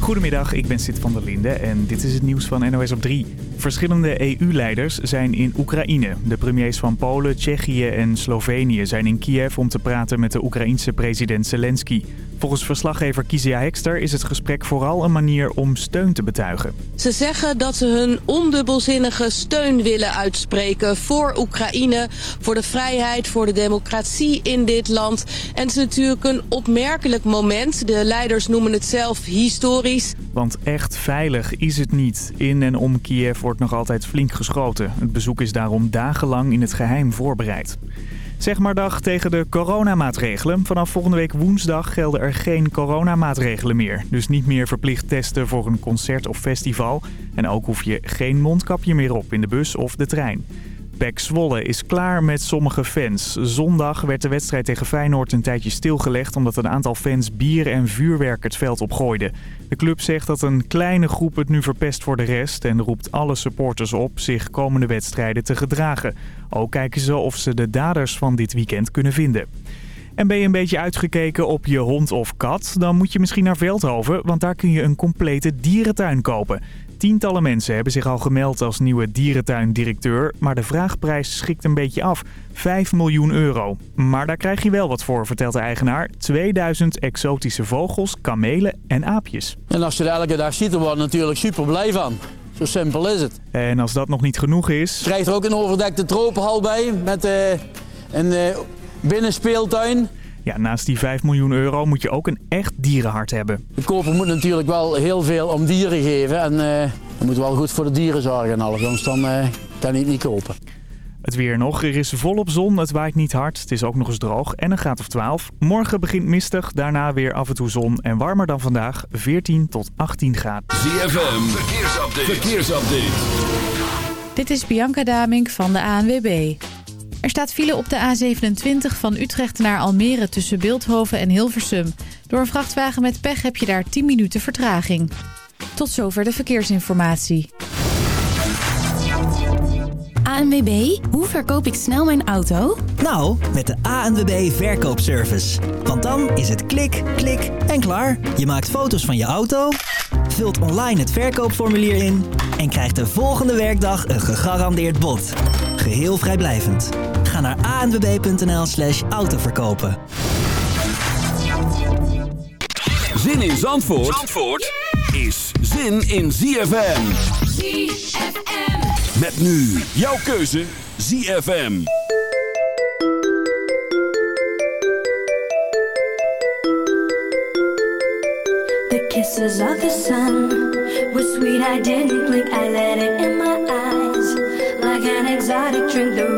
Goedemiddag, ik ben Sid van der Linde en dit is het nieuws van NOS op 3. Verschillende EU-leiders zijn in Oekraïne. De premiers van Polen, Tsjechië en Slovenië zijn in Kiev om te praten met de Oekraïense president Zelensky. Volgens verslaggever Kizia Hekster is het gesprek vooral een manier om steun te betuigen. Ze zeggen dat ze hun ondubbelzinnige steun willen uitspreken voor Oekraïne, voor de vrijheid, voor de democratie in dit land. En het is natuurlijk een opmerkelijk moment. De leiders noemen het zelf historisch. Want echt veilig is het niet. In en om Kiev wordt nog altijd flink geschoten. Het bezoek is daarom dagenlang in het geheim voorbereid. Zeg maar dag tegen de coronamaatregelen. Vanaf volgende week woensdag gelden er geen coronamaatregelen meer. Dus niet meer verplicht testen voor een concert of festival. En ook hoef je geen mondkapje meer op in de bus of de trein. PEC Zwolle is klaar met sommige fans. Zondag werd de wedstrijd tegen Feyenoord een tijdje stilgelegd... omdat een aantal fans bier en vuurwerk het veld opgooiden. De club zegt dat een kleine groep het nu verpest voor de rest... en roept alle supporters op zich komende wedstrijden te gedragen. Ook kijken ze of ze de daders van dit weekend kunnen vinden. En ben je een beetje uitgekeken op je hond of kat? Dan moet je misschien naar Veldhoven, want daar kun je een complete dierentuin kopen. Tientallen mensen hebben zich al gemeld als nieuwe dierentuindirecteur, maar de vraagprijs schikt een beetje af. 5 miljoen euro. Maar daar krijg je wel wat voor, vertelt de eigenaar. 2000 exotische vogels, kamelen en aapjes. En als je er elke dag ziet, dan word je natuurlijk super blij van. Zo simpel is het. En als dat nog niet genoeg is... Je krijgt er ook een overdekte tropenhal bij met uh, een uh, binnenspeeltuin. Ja, naast die 5 miljoen euro moet je ook een echt dierenhart hebben. De koper moet natuurlijk wel heel veel om dieren geven. En uh, je moet wel goed voor de dieren zorgen en alles, anders dan uh, kan hij het niet kopen. Het weer nog. Er is volop zon, het waait niet hard. Het is ook nog eens droog en een graad of 12. Morgen begint mistig, daarna weer af en toe zon en warmer dan vandaag. 14 tot 18 graden. ZFM, verkeersupdate. verkeersupdate. Dit is Bianca Damink van de ANWB. Er staat file op de A27 van Utrecht naar Almere tussen Beeldhoven en Hilversum. Door een vrachtwagen met pech heb je daar 10 minuten vertraging. Tot zover de verkeersinformatie. ANWB, hoe verkoop ik snel mijn auto? Nou, met de ANWB Verkoopservice. Want dan is het klik, klik en klaar. Je maakt foto's van je auto, vult online het verkoopformulier in... en krijgt de volgende werkdag een gegarandeerd bod. Geheel vrijblijvend. Ga naar anwb.nl slash autoverkopen. Zin in Zandvoort, Zandvoort is zin in ZFM. ZFM. Met nu jouw keuze ZFM. The kisses of the sun were sweet, I didn't blink, I let it in my eyes. Like an exotic drink, the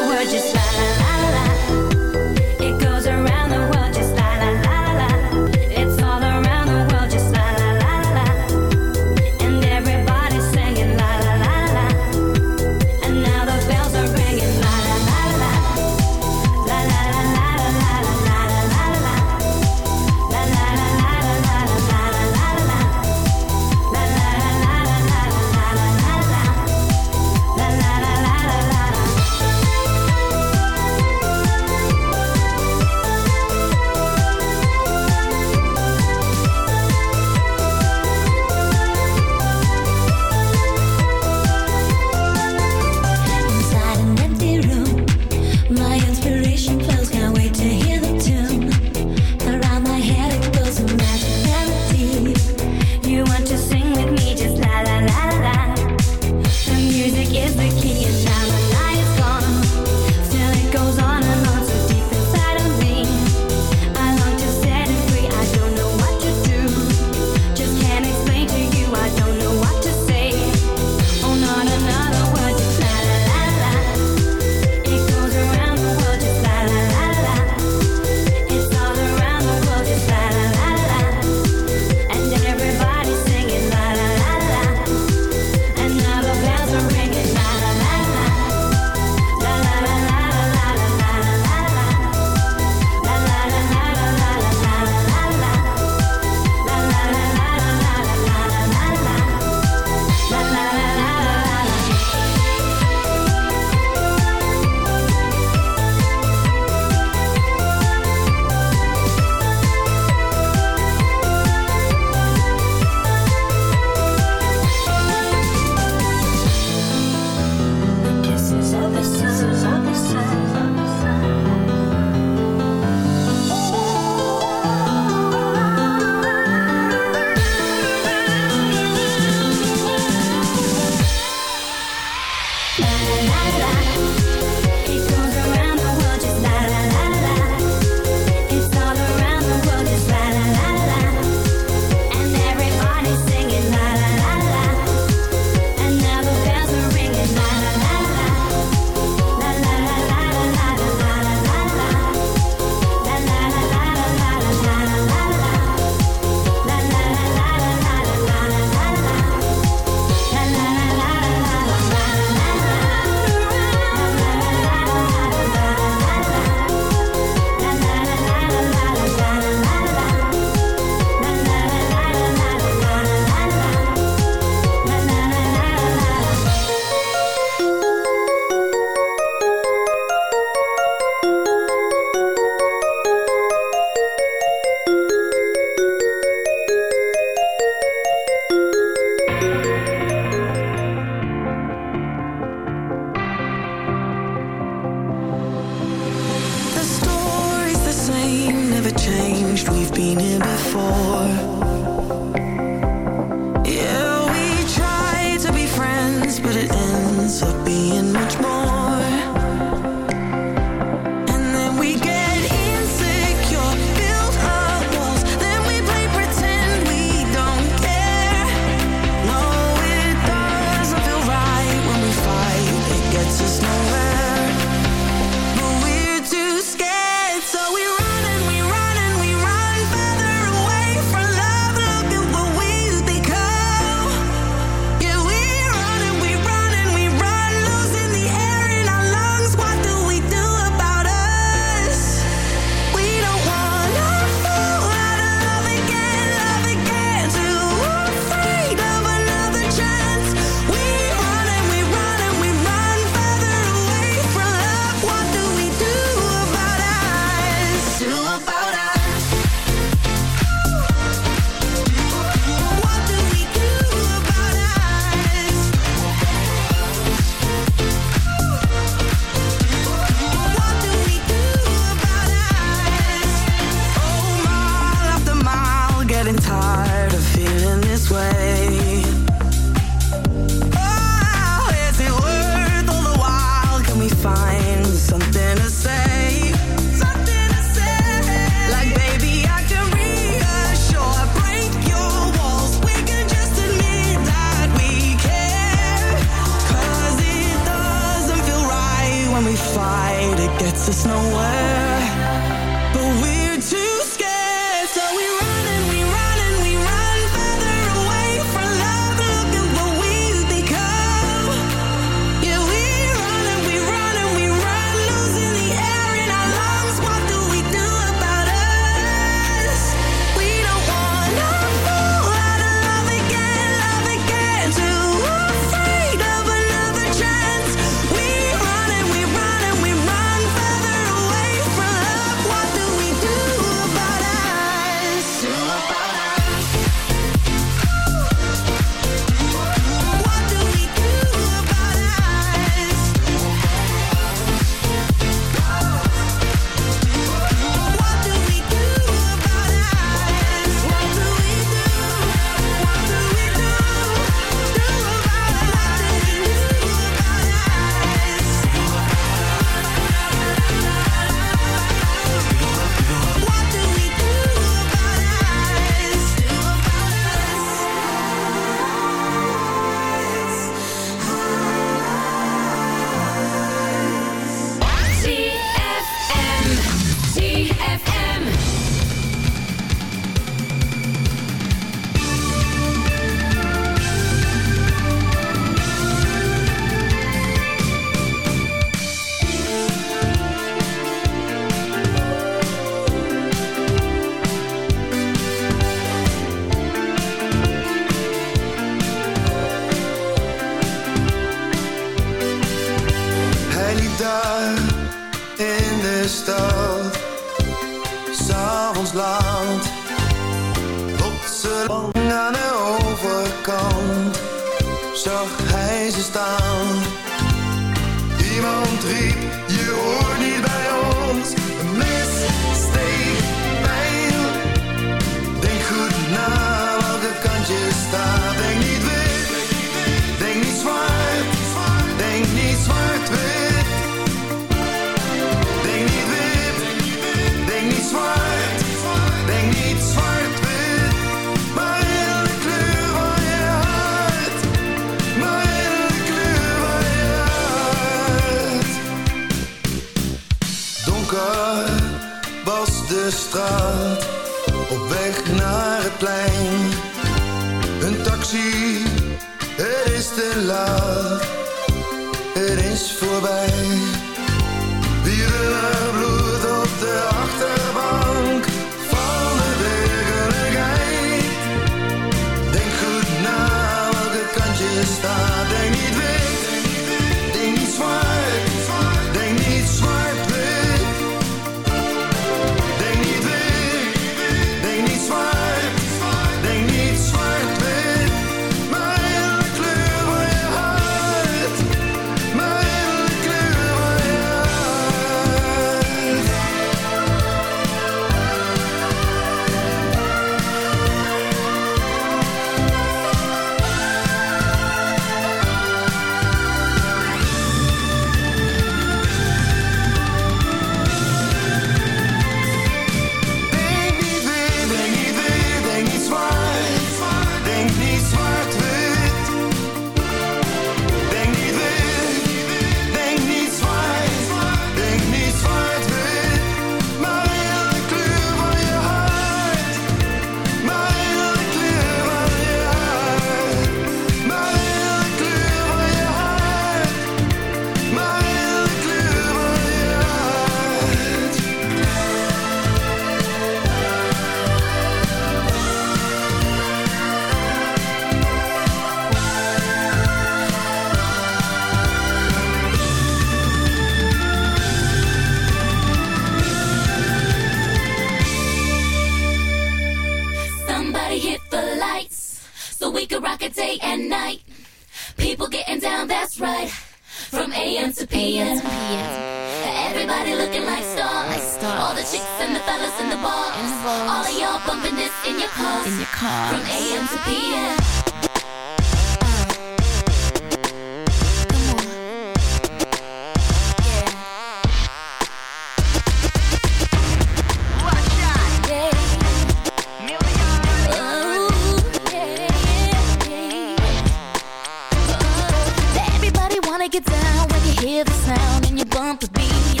get down when you hear the sound and you bump the beat.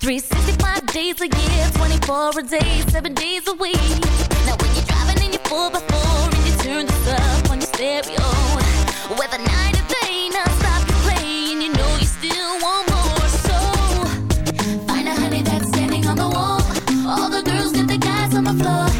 365 days a year, 24 a day, 7 days a week. Now when you're driving in your 4x4 and you turn this up on your stereo. Whether night or day, now stop your play and you know you still want more. So find a honey that's standing on the wall. All the girls get the guys on the floor.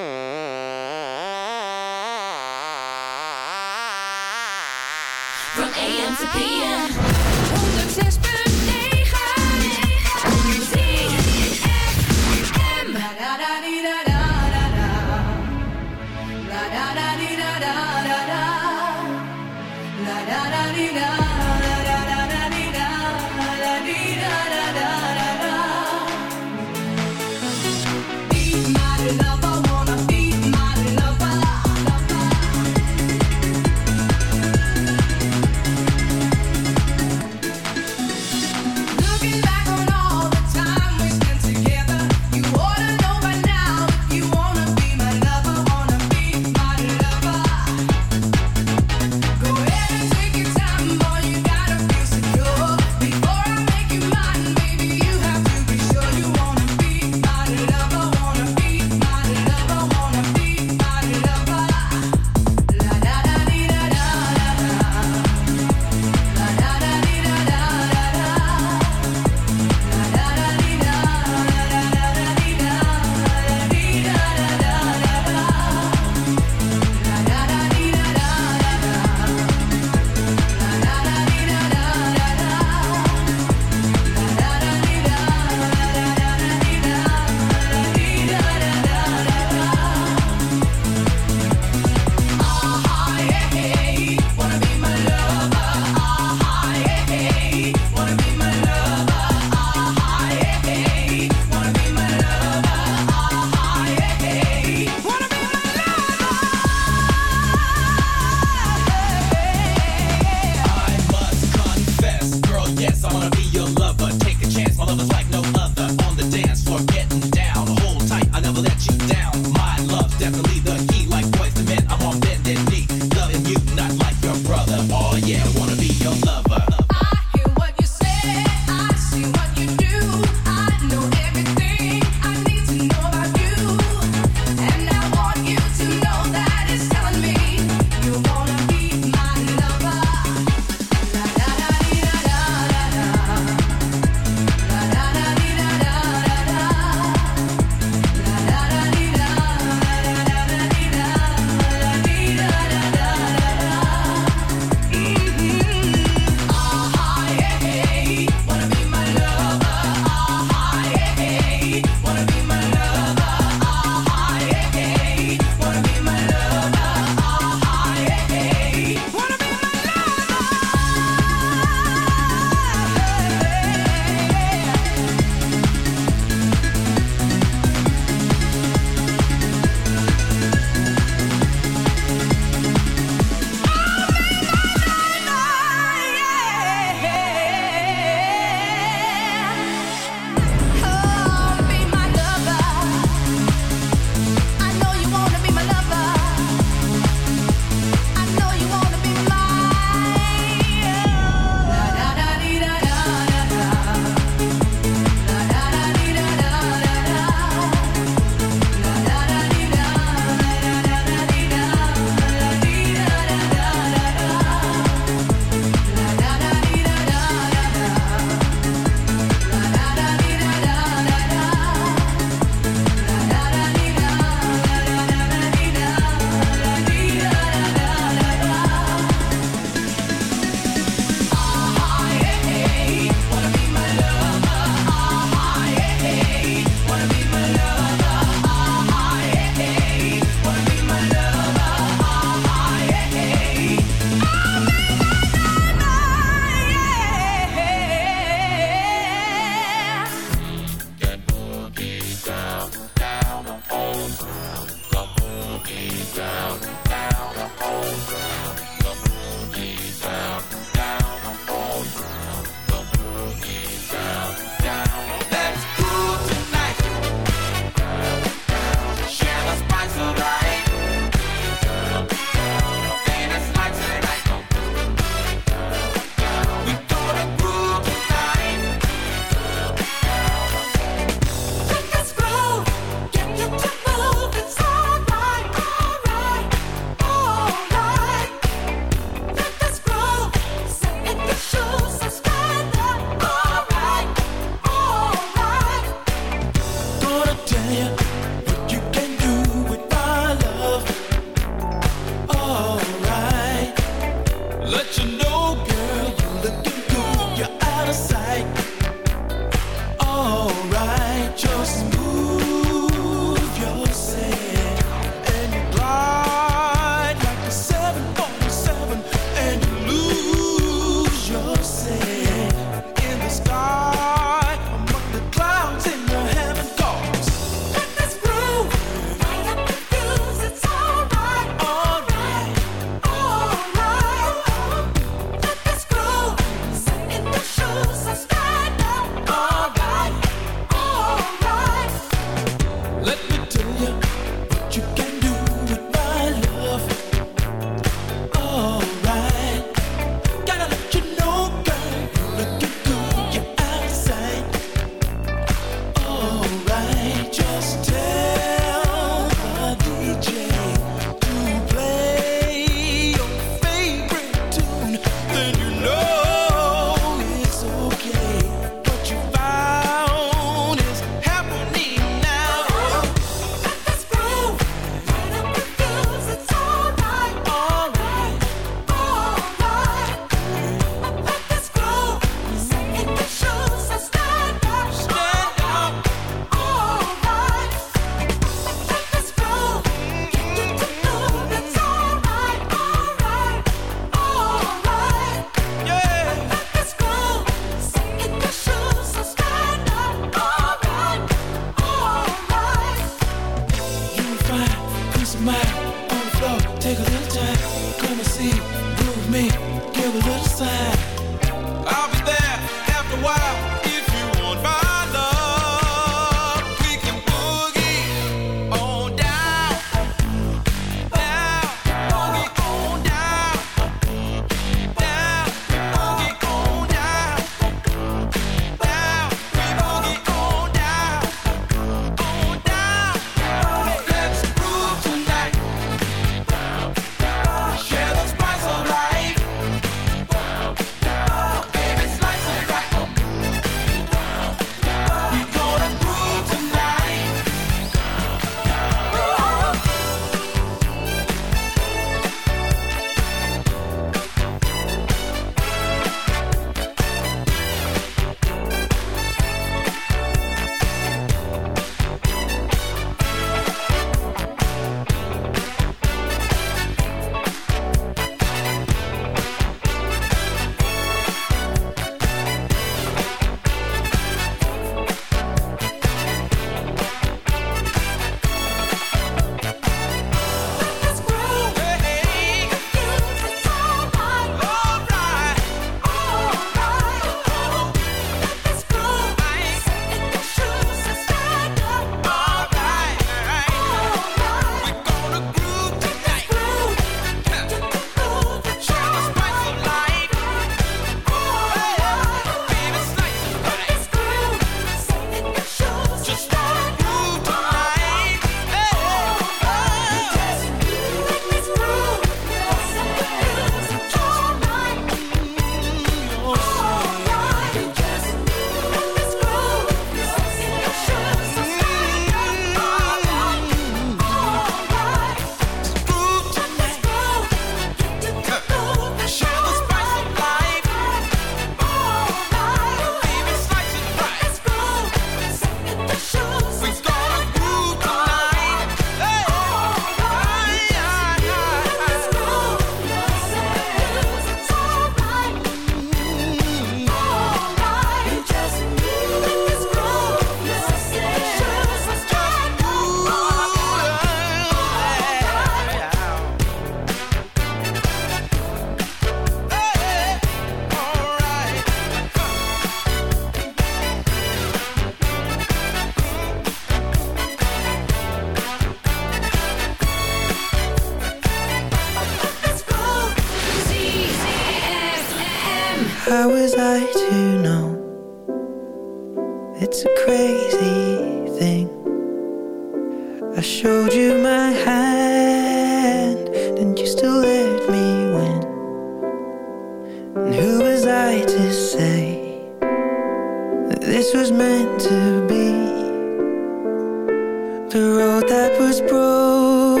The road that was broken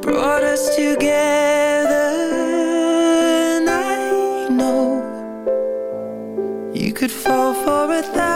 brought us together And I know you could fall for a thousand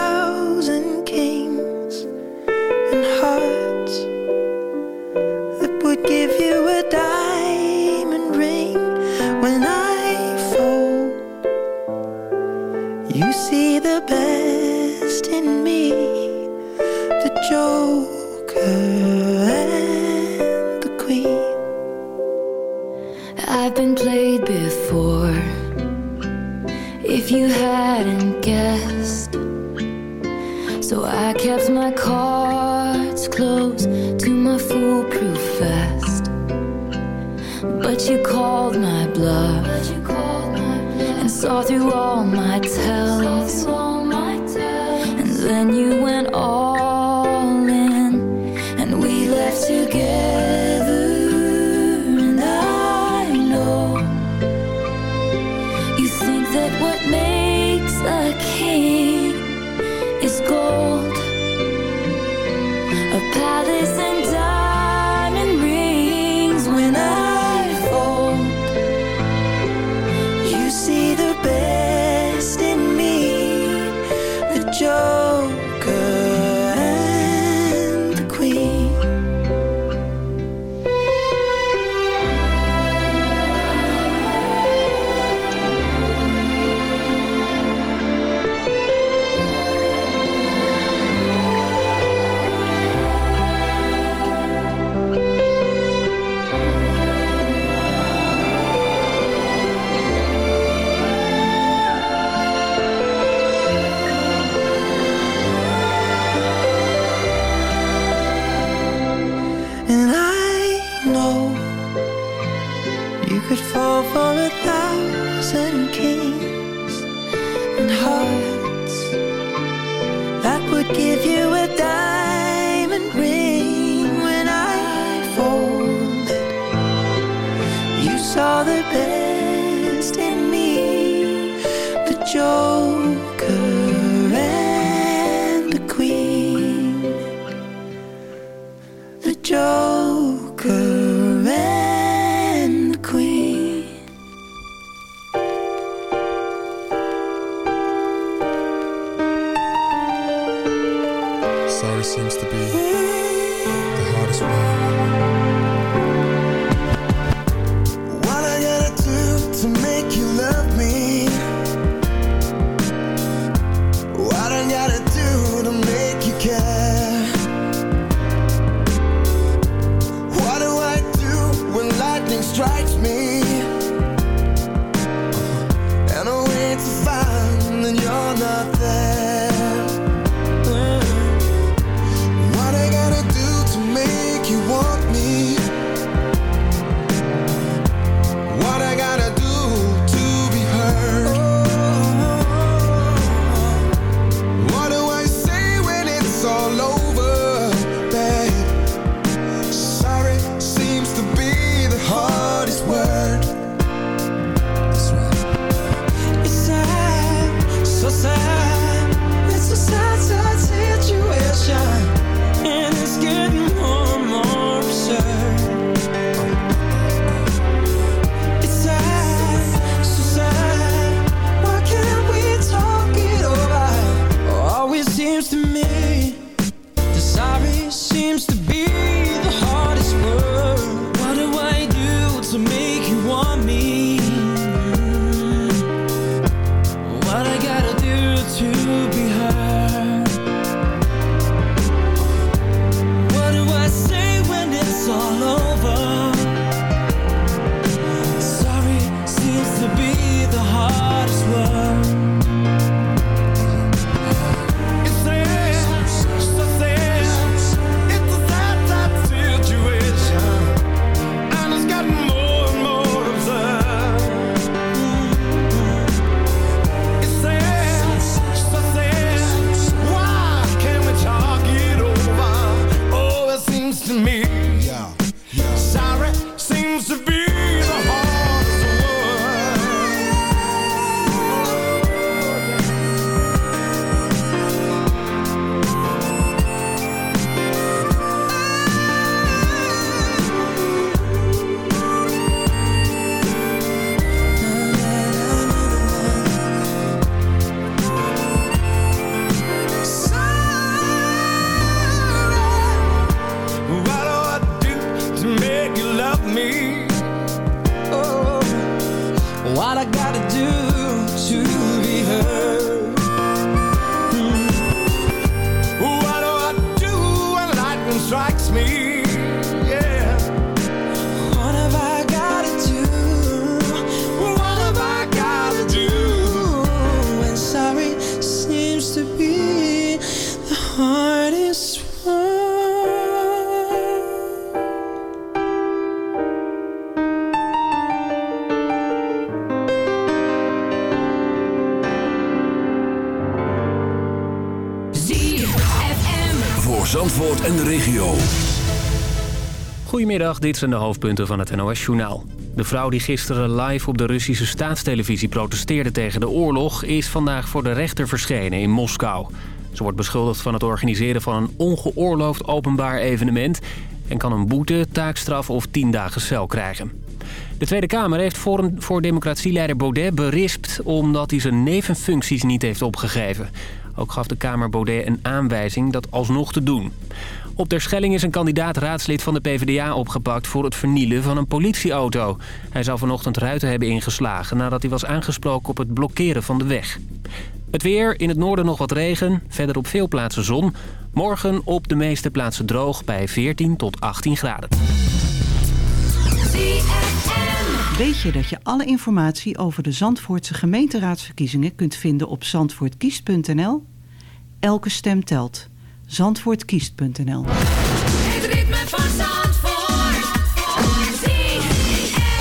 Goedemiddag, dit zijn de hoofdpunten van het NOS-journaal. De vrouw die gisteren live op de Russische staatstelevisie protesteerde tegen de oorlog... is vandaag voor de rechter verschenen in Moskou. Ze wordt beschuldigd van het organiseren van een ongeoorloofd openbaar evenement... en kan een boete, taakstraf of 10 dagen cel krijgen. De Tweede Kamer heeft Forum voor Democratieleider Baudet berispt... omdat hij zijn nevenfuncties niet heeft opgegeven. Ook gaf de Kamer Baudet een aanwijzing dat alsnog te doen. Op Terschelling is een kandidaat raadslid van de PvdA opgepakt... voor het vernielen van een politieauto. Hij zou vanochtend ruiten hebben ingeslagen... nadat hij was aangesproken op het blokkeren van de weg. Het weer, in het noorden nog wat regen, verder op veel plaatsen zon. Morgen op de meeste plaatsen droog bij 14 tot 18 graden. Weet je dat je alle informatie over de Zandvoortse gemeenteraadsverkiezingen kunt vinden op zandvoortkiest.nl? Elke stem telt. Zandvoortkiest.nl Het ritme van Zandvoort. ZFM.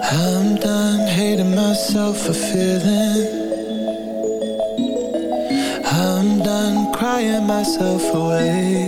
I'm done hating myself for feeling. I'm done crying myself away.